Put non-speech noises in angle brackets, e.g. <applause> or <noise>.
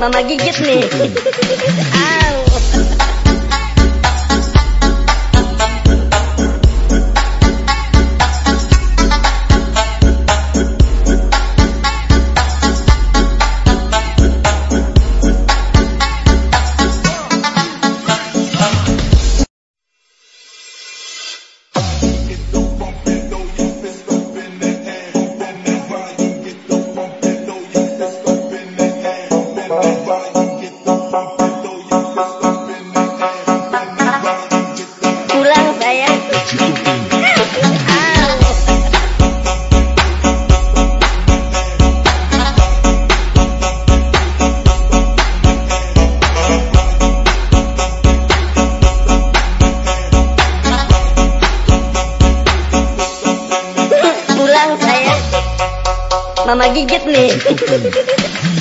Mama gigit nih. <laughs> Mama gigit nih. <laughs>